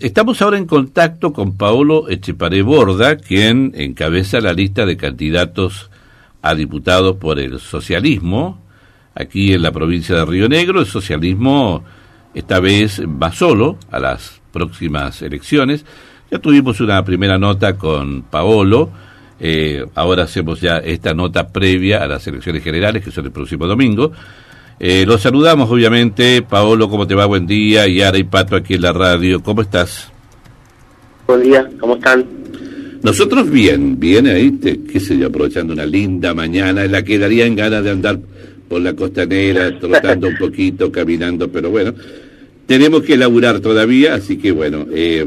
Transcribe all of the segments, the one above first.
estamos ahora en contacto con Paolo Echeparé Borda, quien encabeza la lista de candidatos a diputados por el socialismo aquí en la provincia de Río Negro. El socialismo esta vez va solo a las próximas elecciones. Ya tuvimos una primera nota con Paolo. Eh, ahora hacemos ya esta nota previa a las elecciones generales, que son el próximo domingo. Eh, los saludamos, obviamente. Paolo, ¿cómo te va? Buen día. Y Ara y Pato aquí en la radio. ¿Cómo estás? Buen día, ¿cómo están? Nosotros bien, bien ahí, te, qué sé yo, aprovechando una linda mañana en la que darían ganas de andar por la costanera, trotando un poquito, caminando, pero bueno, tenemos que elaborar todavía, así que bueno, eh,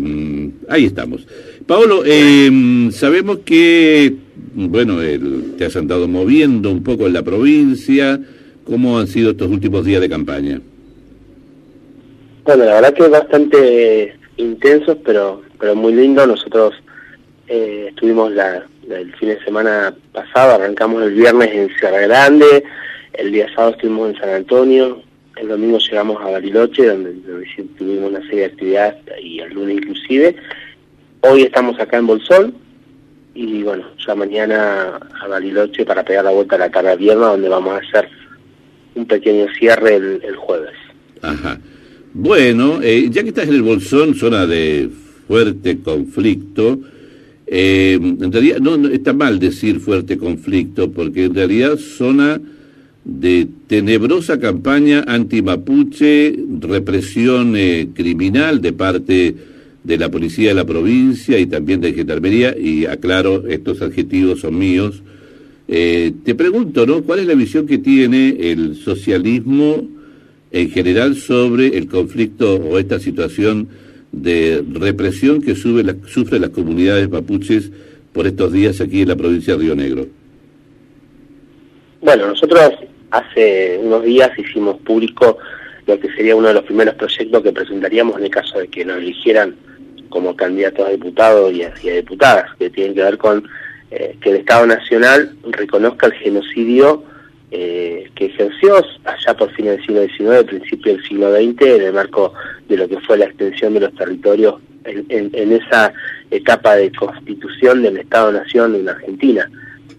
ahí estamos. Paolo, eh, sabemos que, bueno, te has andado moviendo un poco en la provincia, ¿cómo han sido estos últimos días de campaña? Bueno, la verdad que bastante intensos, pero, pero muy lindo. Nosotros eh, estuvimos la, el fin de semana pasado, arrancamos el viernes en Sierra Grande, el día sábado estuvimos en San Antonio, el domingo llegamos a Bariloche, donde, tuvimos una serie de actividades, y el lunes inclusive. Hoy estamos acá en Bolsón, y bueno, ya mañana a Bariloche para pegar la vuelta a la tarde viernes, donde vamos a hacer un pequeño cierre el, jueves. Ajá. Bueno, eh, ya que estás en el Bolsón, zona de fuerte conflicto, eh, en realidad no, no, está mal decir fuerte conflicto, porque en realidad zona de tenebrosa campaña anti-mapuche, represión eh, criminal de parte de la policía de la provincia y también de Gendarmería, y aclaro, estos adjetivos son míos. Eh, te pregunto, ¿no? ¿Cuál es la visión que tiene el socialismo en general sobre el conflicto o esta situación de represión que sube la, sufren las comunidades mapuches por estos días aquí en la provincia de Río Negro? Bueno, nosotros hace unos días hicimos público lo que sería uno de los primeros proyectos que presentaríamos en el caso de que nos eligieran como candidatos a diputados y a, diputadas, que tienen que ver con eh, que el Estado Nacional reconozca el genocidio eh, que ejerció allá por fines del siglo XIX, principio del siglo XX, en el marco de lo que fue la extensión de los territorios en esa etapa de constitución del Estado-Nación en Argentina.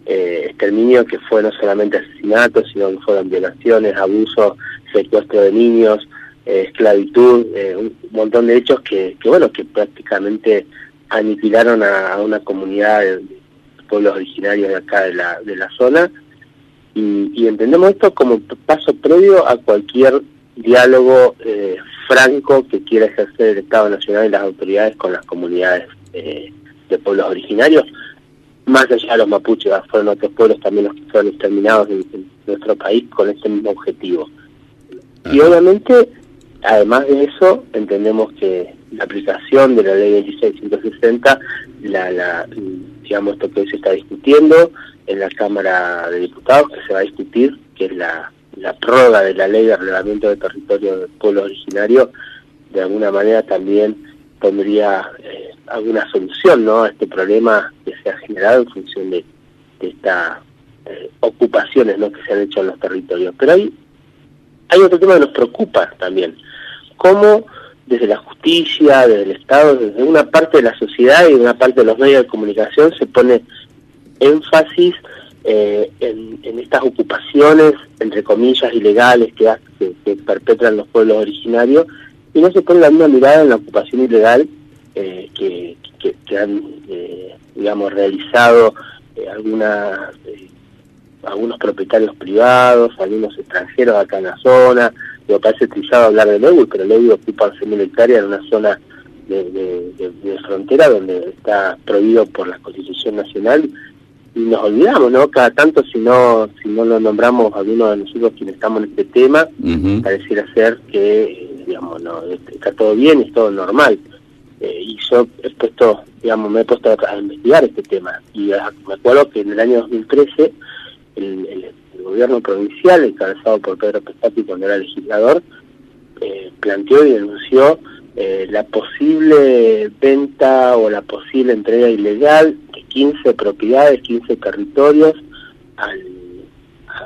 Eh, exterminio que fue no solamente asesinatos, sino que fueron violaciones, abusos, secuestro de niños, eh, esclavitud, eh, un montón de hechos que, que, bueno, que prácticamente aniquilaron a, una comunidad pueblos originarios de acá de la, de la zona. Y, y entendemos esto como paso previo a cualquier diálogo eh, franco que quiera ejercer el Estado Nacional y las autoridades con las comunidades eh, de pueblos originarios más allá de los mapuches, fueron otros pueblos también los que fueron exterminados en, nuestro país con este mismo objetivo. Y obviamente, además de eso, entendemos que la aplicación de la ley 26160, la, la, digamos, esto que se está discutiendo en la Cámara de Diputados, que se va a discutir, que es la, la prórroga de la ley de arreglamiento de territorio del pueblo originario, de alguna manera también pondría eh, alguna solución ¿no? a este problema que se ha generado en función de, estas eh, ocupaciones ¿no? que se han hecho en los territorios. Pero hay, hay otro tema que nos preocupa también, cómo desde la justicia, desde el Estado, desde una parte de la sociedad y una parte de los medios de comunicación se pone énfasis eh, en, estas ocupaciones, entre comillas, ilegales que, que, perpetran los pueblos originarios y no se pone la misma mirada en la ocupación ilegal eh, que, que, han, eh, digamos, realizado eh, algunas, eh, algunos propietarios privados, algunos extranjeros acá en la zona. Me parece trillado hablar de Lewy, pero Lewy ocupa 11.000 hectáreas en una zona de, de, frontera donde está prohibido por la Constitución Nacional y nos olvidamos, ¿no? Cada tanto si no si no lo nombramos a alguno de nosotros quienes estamos en este tema, pareciera ser que, digamos, no, está todo bien, es todo normal. Eh, y yo he puesto, digamos, me he puesto a, investigar este tema. Y me acuerdo que en el año 2013 el, gobierno provincial, encabezado por Pedro Pesati cuando era legislador, eh, planteó y denunció eh, la posible venta o la posible entrega ilegal de 15 propiedades, 15 territorios, al,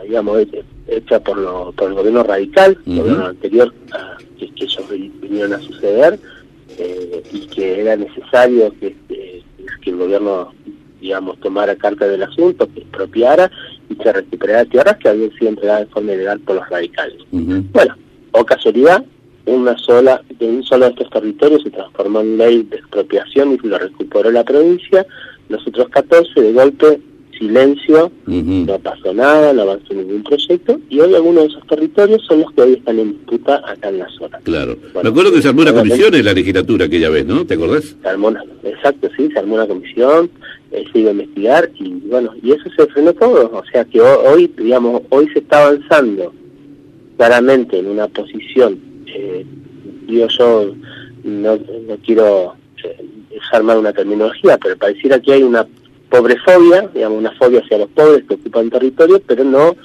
digamos, hecha por, lo, por el gobierno radical, el gobierno anterior que, que ellos vinieron a suceder, eh, y que era necesario que, que el gobierno digamos, tomara carta del asunto, que expropiara y que recuperara tierras que habían sido entregadas de forma ilegal por los radicales. Bueno, o casualidad, una sola, de un solo de estos territorios se transformó en ley de expropiación y lo recuperó la provincia, los otros 14 de golpe silencio, no pasó nada, no avanzó ningún proyecto, y hoy algunos de esos territorios son los que hoy están en disputa acá en la zona. Claro. Me acuerdo que se armó una comisión en la legislatura aquella vez, ¿no? ¿Te acordás? Se armó una, exacto, sí, se armó una comisión, eh, se iba a investigar, y bueno, y eso se frenó todo, o sea que hoy, digamos, hoy se está avanzando claramente en una posición, eh, digo yo, no, no quiero eh, desarmar una terminología, pero pareciera que hay una pobrefobia, digamos, una fobia hacia los pobres que ocupan territorio, pero no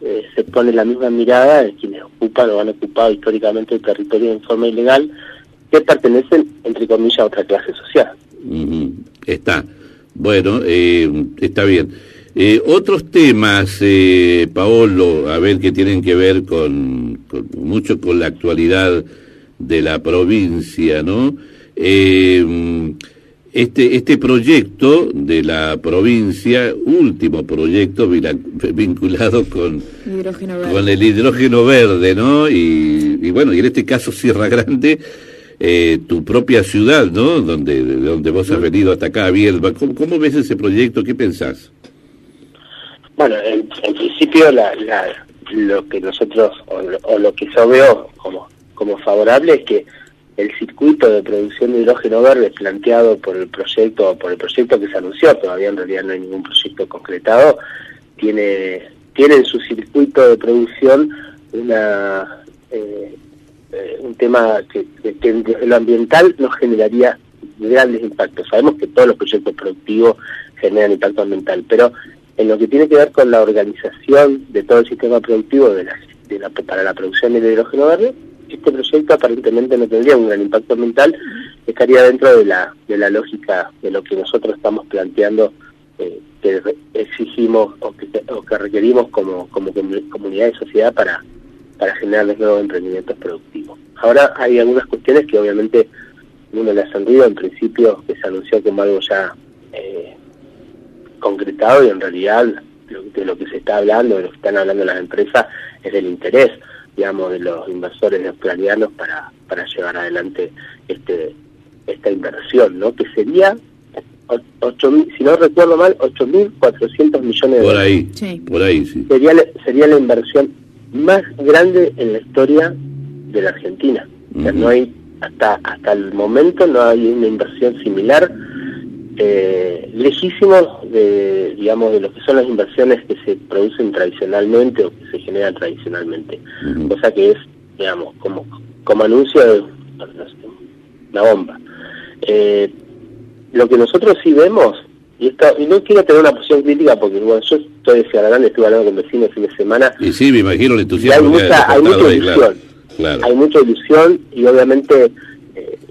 eh, se pone la misma mirada de quienes ocupan o han ocupado históricamente el territorio en forma ilegal, que pertenecen, entre comillas, a otra clase social. Está. Bueno, eh, está bien. Eh, otros temas, eh, Paolo, a ver, que tienen que ver con, con, mucho con la actualidad de la provincia, ¿no? Eh, este, este proyecto de la provincia, último proyecto vinculado con, con el hidrógeno verde, ¿no? Y, bueno, y en este caso Sierra Grande, eh, tu propia ciudad, ¿no? Donde, donde vos has venido hasta acá, Bielba. ¿Cómo, ¿Cómo, ves ese proyecto? ¿Qué pensás? Bueno, en, en principio la, la, lo que nosotros, o lo, o lo que yo veo como, como favorable es que el circuito de producción de hidrógeno verde planteado por el proyecto, por el proyecto que se anunció, todavía en realidad no hay ningún proyecto concretado, tiene, tiene en su circuito de producción una eh, eh, un tema que, que, lo ambiental no generaría grandes impactos. Sabemos que todos los proyectos productivos generan impacto ambiental, pero en lo que tiene que ver con la organización de todo el sistema productivo para la producción de hidrógeno verde, este proyecto aparentemente no tendría un gran impacto ambiental, estaría dentro de la, de la lógica de lo que nosotros estamos planteando, eh, que exigimos o que, o que requerimos como, como comunidad y sociedad para, para generar los nuevos emprendimientos productivos. Ahora hay algunas cuestiones que obviamente uno le ha sentido en principio que se anunció como algo ya eh, concretado y en realidad de lo que se está hablando, de lo que están hablando las empresas, es del interés digamos, de los inversores australianos para, para llevar adelante este esta inversión, ¿no? Que sería, ocho, si no recuerdo mal, 8.400 millones de dólares. Por ahí, sí. por ahí, sí. Sería, sería la inversión más grande en la historia de la Argentina. -huh. O sea, no hay, hasta, hasta el momento no hay una inversión similar eh, lejísimos de, digamos, de lo que son las inversiones que se producen tradicionalmente o que se generan tradicionalmente. Uh -huh. Cosa que es, digamos, como, como anuncio de una bomba. Eh, lo que nosotros sí vemos, y, esto, y no quiero tener una posición crítica porque bueno, yo estoy de Ciudad estuve hablando con vecinos el fin de semana. Y sí, me imagino el entusiasmo. hay mucha, hay mucha ilusión. Claro, Hay mucha ilusión y obviamente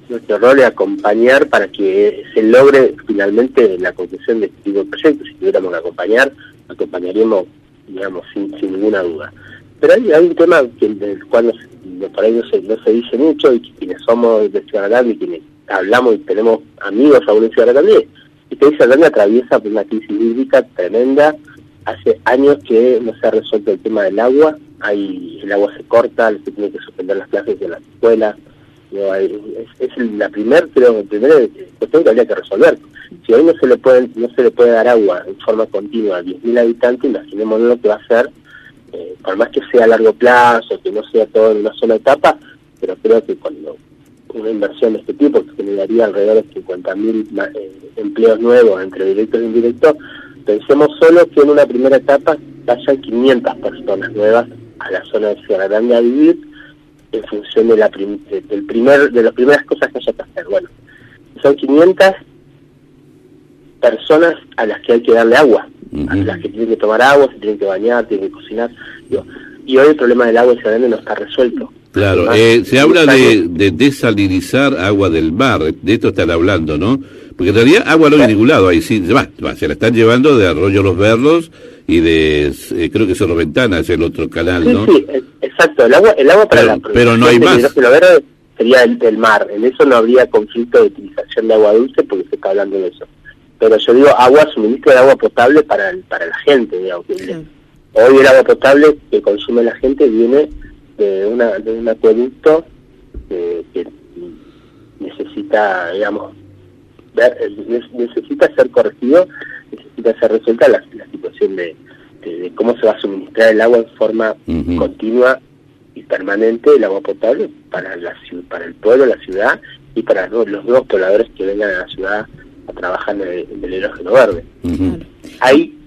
nuestro rol es acompañar para que se logre finalmente la conclusión de este tipo de proyectos. Si tuviéramos que acompañar, acompañaríamos, digamos, sin, sin ninguna duda. Pero hay, un tema que, del cual no, por ahí no se, no se dice mucho y quienes somos de Ciudad Grande y quienes hablamos y tenemos amigos aún en Ciudad Grande, es que Ciudad Grande atraviesa por una crisis hídrica tremenda. Hace años que no se ha resuelto el tema del agua, hay el agua se corta, se tiene que suspender las clases de las escuelas, no hay, es, es, la primer primera cuestión que habría que resolver. Si hoy no se le puede no se le puede dar agua en forma continua a 10.000 habitantes imaginémonos lo que va a hacer eh, por más que sea a largo plazo que no sea todo en una sola etapa pero creo que cuando una inversión de este tipo que generaría alrededor de 50.000 eh, empleos nuevos entre directos e indirectos pensemos solo que en una primera etapa vayan 500 personas nuevas a la zona de Ciudad Grande a vivir en función de la prim de, del primer de las primeras cosas que haya que hacer. Bueno, son 500 personas a las que hay que darle agua, uh -huh. a las que tienen que tomar agua, se tienen que bañar, tienen que cocinar. Digo, y hoy el problema del agua en Ciudad no está resuelto. Claro, eh, se habla de, de, desalinizar agua del mar, de esto están hablando, ¿no? Porque en realidad agua no hay ningún lado, ahí sí, va, va, se la están llevando de Arroyo Los Berros y de, eh, creo que Cerro Ventana es el otro canal, ¿no? Sí, sí, exacto, el agua, el agua para pero, la Pero no hay más. Verde sería el del mar. En eso no habría conflicto de utilización de agua dulce porque se está hablando de eso. Pero yo digo agua, suministro de agua potable para para la gente, digamos. Hoy el agua potable que consume la gente viene de, una, de un acueducto que necesita, digamos, ver, necesita ser corregido, necesita ser resuelta la, situación de, cómo se va a suministrar el agua en forma continua y permanente, el agua potable para la para el pueblo, la ciudad y para los, nuevos pobladores que vengan a la ciudad a trabajar en el, hidrógeno verde. Hay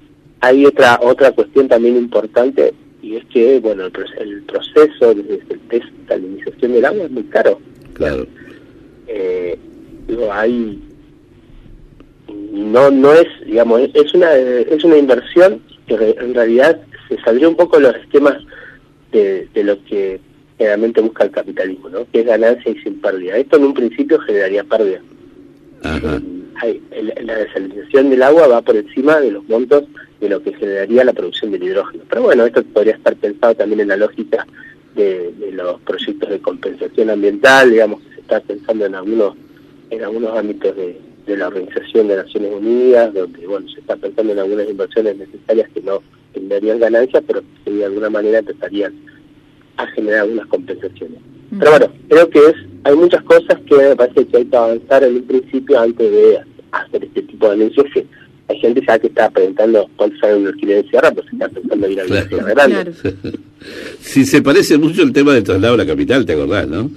hay otra otra cuestión también importante y es que bueno el, proceso de desalinización del agua es muy caro. Claro. Eh, digo, hay no no es digamos es una es una inversión que en realidad se saldría un poco de los esquemas de, de lo que generalmente busca el capitalismo, ¿no? que es ganancia y sin pérdida. Esto en un principio generaría pérdida. La desalinización del agua va por encima de los montos de lo que generaría la producción del hidrógeno. Pero bueno, esto podría estar pensado también en la lógica de, de los proyectos de compensación ambiental, digamos que se está pensando en algunos en algunos ámbitos de, de la Organización de Naciones Unidas, donde bueno se está pensando en algunas inversiones necesarias que no tendrían ganancias, pero que de alguna manera empezarían a generar algunas compensaciones. Pero bueno, creo que es hay muchas cosas que me parece que hay que avanzar en un principio antes de hacer este tipo de anuncios que hay gente ya que está preguntando cuánto sale un alquiler de Sierra, pues está pensando en ir a la claro. grande. si se parece mucho el tema del traslado a la capital, ¿te acordás, no?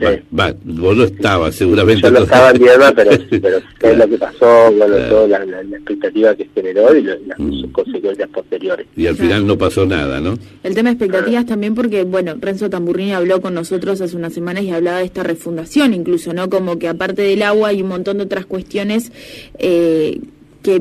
Va, vos no estabas seguramente. Yo no estaba en pero, pero qué es lo que pasó, bueno, toda la, expectativa que generó y, las mm. consecuencias posteriores. Y al final no pasó nada, ¿no? El tema de expectativas también porque, bueno, Renzo Tamburrini habló con nosotros hace unas semanas y hablaba de esta refundación incluso, ¿no? Como que aparte del agua hay un montón de otras cuestiones eh, que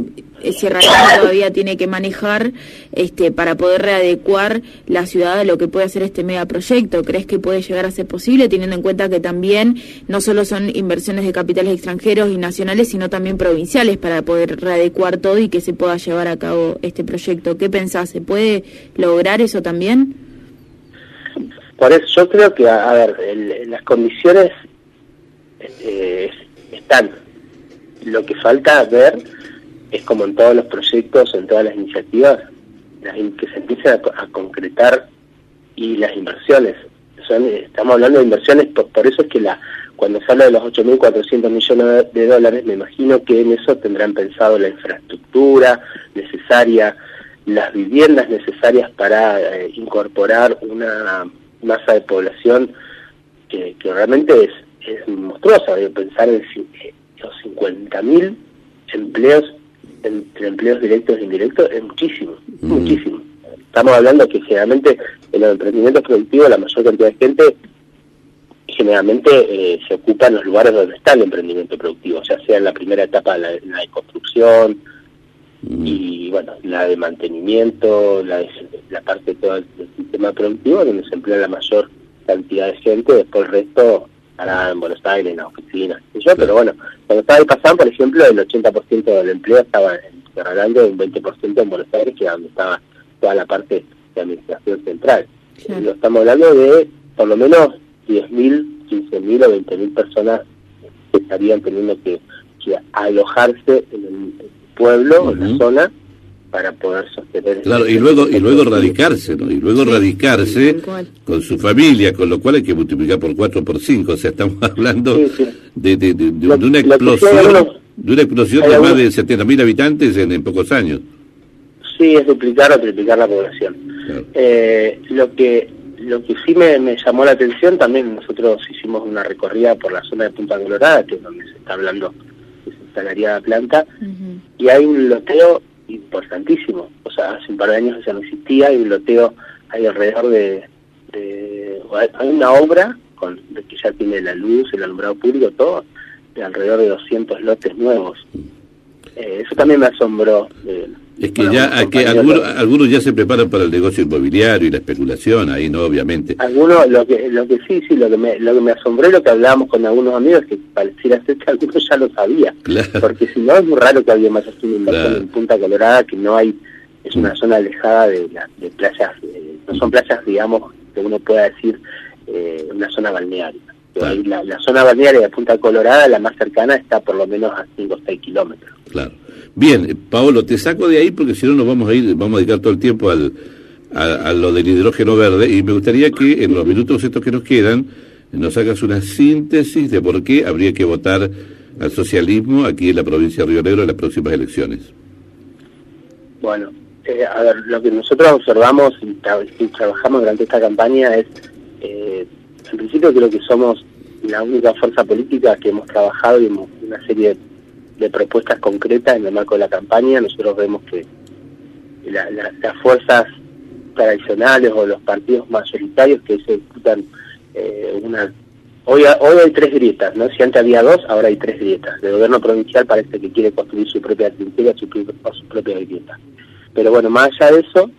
Sierra Leona todavía tiene que manejar este, para poder readecuar la ciudad a lo que puede hacer este megaproyecto. ¿Crees que puede llegar a ser posible teniendo en cuenta que también no solo son inversiones de capitales extranjeros y nacionales, sino también provinciales para poder readecuar todo y que se pueda llevar a cabo este proyecto? ¿Qué pensás? ¿Se puede lograr eso también? Por yo creo que, a, ver, las condiciones eh, están. Lo que falta ver es como en todos los proyectos, en todas las iniciativas, que se empiecen a, concretar y las inversiones. Son, estamos hablando de inversiones, por, eso es que la cuando se habla de los 8.400 millones de dólares, me imagino que en eso tendrán pensado la infraestructura necesaria, las viviendas necesarias para eh, incorporar una masa de población que, realmente es, es monstruosa. Pensar en los 50.000 empleos entre empleos directos e indirectos es muchísimo, muchísimo. Estamos hablando que generalmente en los emprendimientos productivos la mayor cantidad de gente generalmente eh, se ocupa en los lugares donde está el emprendimiento productivo, ya sea en la primera etapa la, la de construcción y bueno, la de mantenimiento, la, la parte de todo el, sistema productivo donde se emplea la mayor cantidad de gente, después el resto en Buenos Aires, en las oficinas, pero bueno, cuando estaba ahí pasando, por ejemplo, el 80% del empleo estaba en Cerralando y un 20% en Buenos Aires, que era donde estaba toda la parte de administración central. estamos hablando de por lo menos 10.000, 15.000 o 20.000 personas que estarían teniendo que, alojarse en el pueblo, en la zona, para poder sostener claro y luego y luego radicarse no y luego radicarse con su familia con lo cual hay que multiplicar por cuatro por cinco o sea estamos hablando De, de, de, una explosión de una explosión de más de 70.000 habitantes en, pocos años. Sí es duplicar o triplicar la población. Eh, lo que lo que sí me, me, llamó la atención también nosotros hicimos una recorrida por la zona de Punta Colorada que es donde se está hablando que se instalaría la planta y hay un loteo importantísimo. O sea, hace un par de años ya no existía y un loteo hay alrededor de, hay una obra con que ya tiene la luz, el alumbrado público, todo, de alrededor de 200 lotes nuevos. Eh, eso también me asombró. Eh, es que ya que algunos, algunos ya se preparan para el negocio inmobiliario y la especulación, ahí no, obviamente. Algunos, lo que, lo que sí, sí, lo que me, lo que me asombró lo que hablábamos con algunos amigos, que pareciera ser que algunos ya lo sabía. Porque si no, es muy raro que alguien más una inversión en Punta Colorada, que no hay, es una mm. zona alejada de, de playas, eh, no son playas, digamos, que uno pueda decir, eh, una zona balnearia. La, la, zona balnearia de Punta Colorada, la más cercana, está por lo menos a 5 o 6 kilómetros. Claro. Bien, eh, Paolo, te saco de ahí porque si no nos vamos a ir, vamos a dedicar todo el tiempo al, a, lo del hidrógeno verde y me gustaría que en los minutos estos que nos quedan nos hagas una síntesis de por qué habría que votar al socialismo aquí en la provincia de Río Negro en las próximas elecciones. Bueno, eh, a ver, lo que nosotros observamos y, trabajamos durante esta campaña es, eh, en principio creo que somos la única fuerza política que hemos trabajado y hemos una serie de, propuestas concretas en el marco de la campaña. Nosotros vemos que las fuerzas tradicionales o los partidos mayoritarios que se disputan eh, una... Hoy, hoy hay tres grietas, ¿no? Si antes había dos, ahora hay tres grietas. El gobierno provincial parece que quiere construir su propia trinchera, su, su propia grieta. Pero bueno, más allá de eso,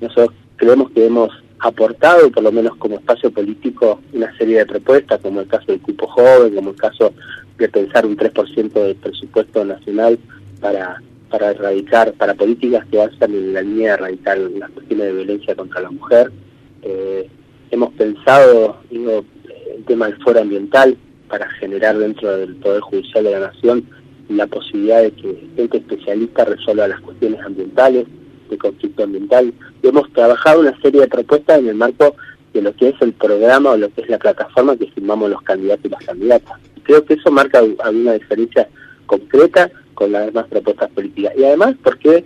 nosotros creemos que hemos aportado, por lo menos como espacio político, una serie de propuestas, como el caso del cupo joven, como el caso de pensar un 3% del presupuesto nacional para para erradicar, para políticas que vayan en la línea de erradicar las cuestiones de violencia contra la mujer. Eh, hemos pensado, digo, el tema del foro ambiental para generar dentro del Poder Judicial de la Nación la posibilidad de que gente especialista resuelva las cuestiones ambientales, de conflicto ambiental. Y hemos trabajado una serie de propuestas en el marco de lo que es el programa o lo que es la plataforma que firmamos los candidatos y las candidatas. Creo que eso marca alguna diferencia concreta con las demás propuestas políticas. Y además porque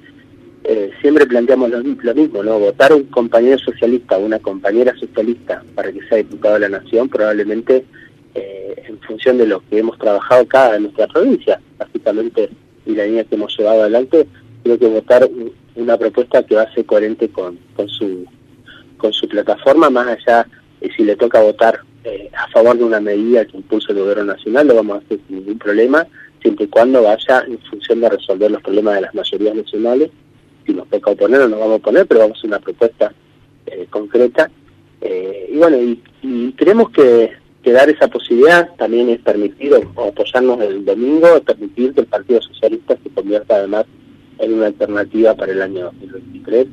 eh, siempre planteamos lo, mismo, ¿no? Votar un compañero socialista o una compañera socialista para que sea diputado de la Nación probablemente eh, en función de lo que hemos trabajado acá en nuestra provincia, básicamente, y la línea que hemos llevado adelante, creo que votar una propuesta que va a ser coherente con, con su con su plataforma, más allá de si le toca votar eh, a favor de una medida que impulse el gobierno nacional, lo vamos a hacer sin ningún problema, siempre y cuando vaya en función de resolver los problemas de las mayorías nacionales. Si nos toca oponer, no nos vamos a oponer, pero vamos a hacer una propuesta eh, concreta. Eh, y bueno, y, creemos que, que, dar esa posibilidad también es permitir, o, apoyarnos el domingo, es permitir que el Partido Socialista se convierta además en una alternativa para el año 2023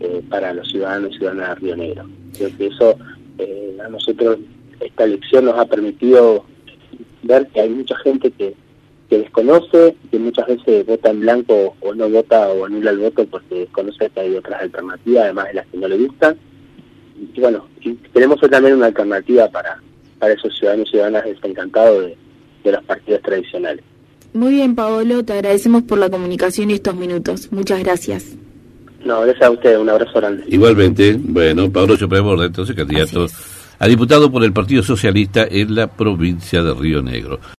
eh, para los ciudadanos y ciudadanas de Río Negro. Creo que eso a nosotros, esta elección nos ha permitido ver que hay mucha gente que que desconoce, que muchas veces vota en blanco o no vota o anula el voto porque desconoce que hay otras alternativas, además de las que no le gustan. Y bueno, queremos ser también una alternativa para, para esos ciudadanos y ciudadanas desencantados de, de los partidos tradicionales. Muy bien, Paolo, te agradecemos por la comunicación y estos minutos. Muchas gracias. No, gracias a usted, un abrazo grande. Igualmente, bueno, Pablo Chopremor, entonces candidato a diputado por el Partido Socialista en la provincia de Río Negro.